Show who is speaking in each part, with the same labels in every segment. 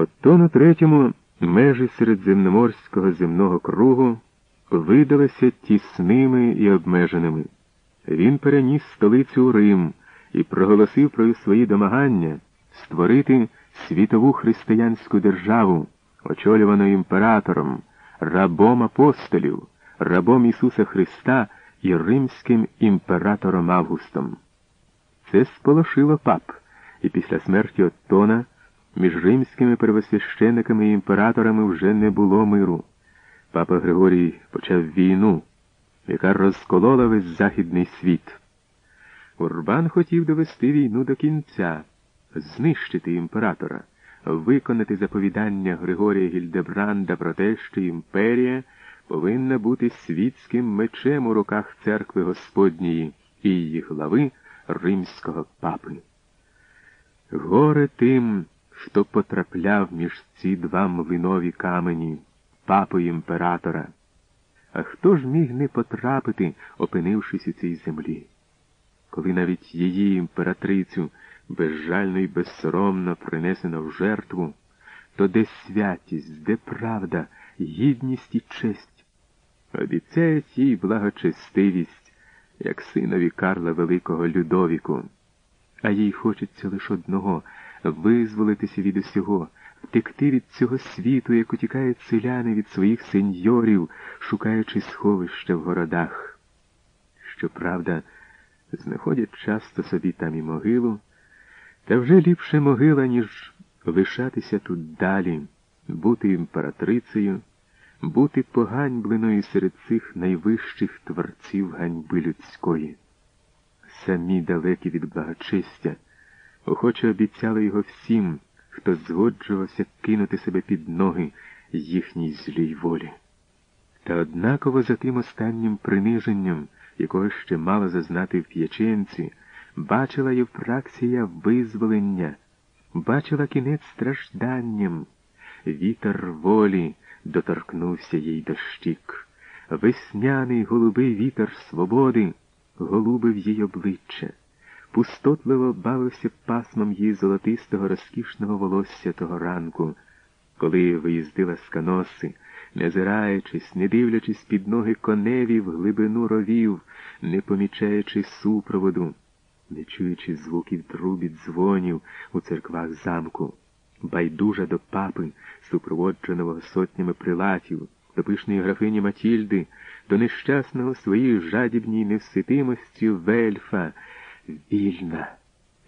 Speaker 1: Оттону третьому межі середземноморського земного кругу видалися тісними і обмеженими. Він переніс столицю у Рим і проголосив про свої домагання створити світову християнську державу, очолювану імператором, рабом апостолів, рабом Ісуса Христа і римським імператором Августом. Це сполошило пап, і після смерті Оттона між римськими первосвящениками і імператорами вже не було миру. Папа Григорій почав війну, яка розколола весь західний світ. Урбан хотів довести війну до кінця, знищити імператора, виконати заповідання Григорія Гільдебранда про те, що імперія повинна бути світським мечем у руках церкви Господньої і її глави римського папи. Горе тим, хто потрапляв між ці два млинові камені, папи імператора. А хто ж міг не потрапити, опинившись у цій землі? Коли навіть її імператрицю безжально і безсоромно принесено в жертву, то де святість, де правда, гідність і честь, обіцяють їй благочестивість, як синові Карла Великого Людовіку, а їй хочеться лише одного визволитися від усього, втекти від цього світу, як утікають селяни від своїх сеньорів, шукаючи сховища в городах. Щоправда, знаходять часто собі там і могилу, та вже ліпше могила, ніж лишатися тут далі, бути імператрицею, бути поганьбленою серед цих найвищих творців ганьби людської. Самі далекі від благочестя, охоче обіцяли його всім, хто згоджувався кинути себе під ноги їхній злій волі. Та однаково за тим останнім приниженням, якого ще мало зазнати в п'яченці, бачила Євпраксія визволення, бачила кінець стражданням, вітер волі доторкнувся їй до щік. Весняний голубий вітер свободи голубив їй обличчя, пустотливо бавився пасмом її золотистого розкішного волосся того ранку, коли виїздила з каноси, не зираючись, не дивлячись під ноги коневі в глибину ровів, не помічаючи супроводу не чуючи звуків трубі дзвонів у церквах замку, байдужа до папи, супроводженого сотнями прилатів, до пишної графині Матільди, до нещасного своїй жадібній невситимості вельфа, вільна,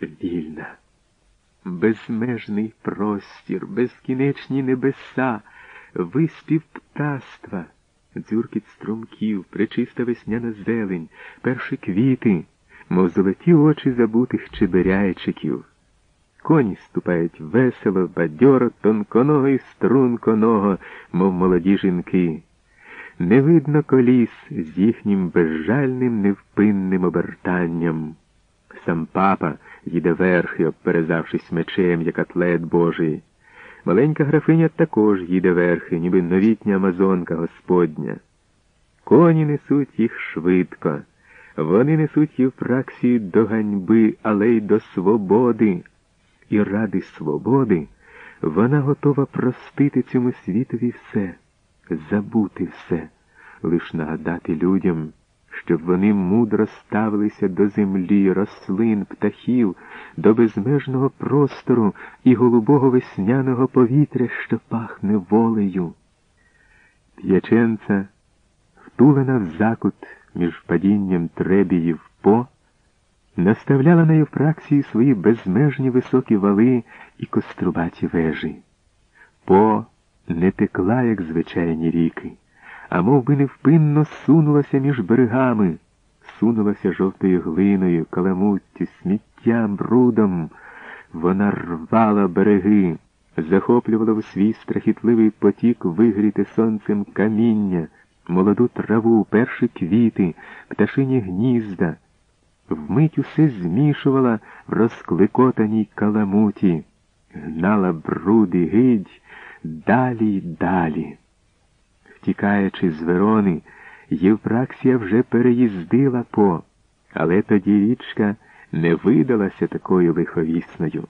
Speaker 1: вільна, безмежний простір, безкінечні небеса, виспів птаства, дзюркіт струмків, пречиста весняна зелень, перші квіти мов золоті очі забутих чебиряйчиків. Коні ступають весело, бадьоро, тонконого і струнконого, мов молоді жінки. Не видно коліс з їхнім безжальним невпинним обертанням. Сам папа їде верхи, обперезавшись мечем, як атлет Божий. Маленька графиня також їде верхи, ніби новітня амазонка Господня. Коні несуть їх швидко. Вони несуть Євпраксію до ганьби, але й до свободи. І ради свободи вона готова простити цьому світові все, забути все, лиш нагадати людям, щоб вони мудро ставилися до землі, рослин, птахів, до безмежного простору і голубого весняного повітря, що пахне волею. П'яченця, втулена в закут між падінням требіїв по, наставляла на Євпраксії свої безмежні високі вали і кострубаті вежі. По не текла, як звичайні ріки, а мов би невпинно сунулася між берегами, сунулася жовтою глиною, каламуттю, сміттям, брудом. Вона рвала береги, захоплювала в свій страхітливий потік вигріти сонцем каміння молоду траву, перші квіти, пташині гнізда. Вмить усе змішувала в розкликотаній каламуті, гнала бруди, гидь далі й далі. Втікаючи з Верони, Євпраксія вже переїздила по, але тоді річка не видалася такою лиховісною.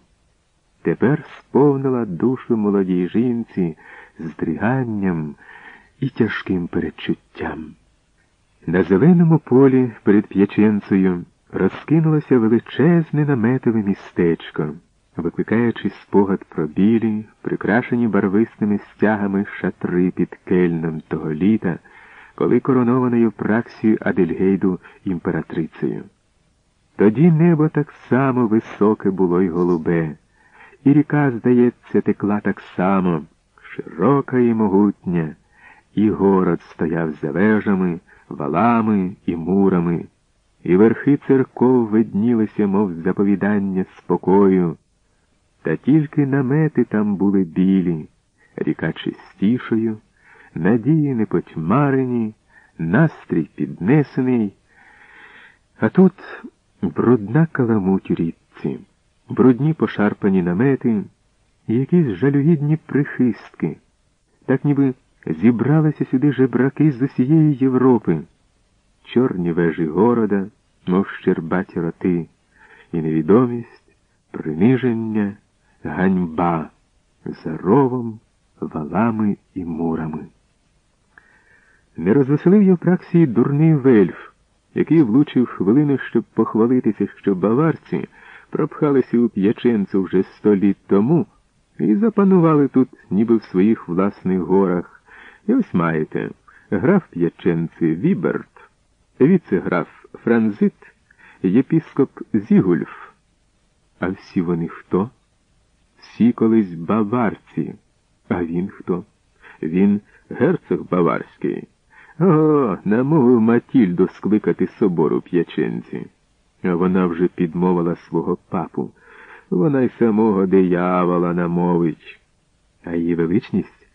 Speaker 1: тепер сповнила душу молодій жінці здриганням і тяжким передчуттям. На зеленому полі перед п'яченцею розкинулося величезне наметове містечко, викликаючи спогад про білі, прикрашені барвистими стягами шатри під кельном того літа, коли коронованою праксію Адельгейду імператрицею. Тоді небо так само високе було й голубе, і ріка, здається, текла так само, широка і могутня, і город стояв за вежами, валами і мурами, і верхи церков виднілися, мов заповідання спокою. Та тільки намети там були білі, ріка чистішою, надії не потьмарені, настрій піднесений. А тут брудна каламуть у річці, брудні пошарпані намети і якісь жалюгідні прихистки, так ніби зібралися сюди жебраки з усієї Європи, чорні вежі города, мов щербаті роти, і невідомість, приниження, ганьба за ровом, валами і мурами. Не розвеселив Євпраксії дурний вельф який влучив хвилину, щоб похвалитися, що баварці пропхалися у п'яченцю вже сто літ тому і запанували тут, ніби в своїх власних горах. І ось маєте граф п'яченці Віберт, віце-граф Франзит, єпіскоп Зігульф. А всі вони хто? Всі колись баварці. А він хто? Він герцог баварський. О, намовив Матільду скликати собору п'яченці. А вона вже підмовила свого папу. Вона й самого диявола намовить. А її величність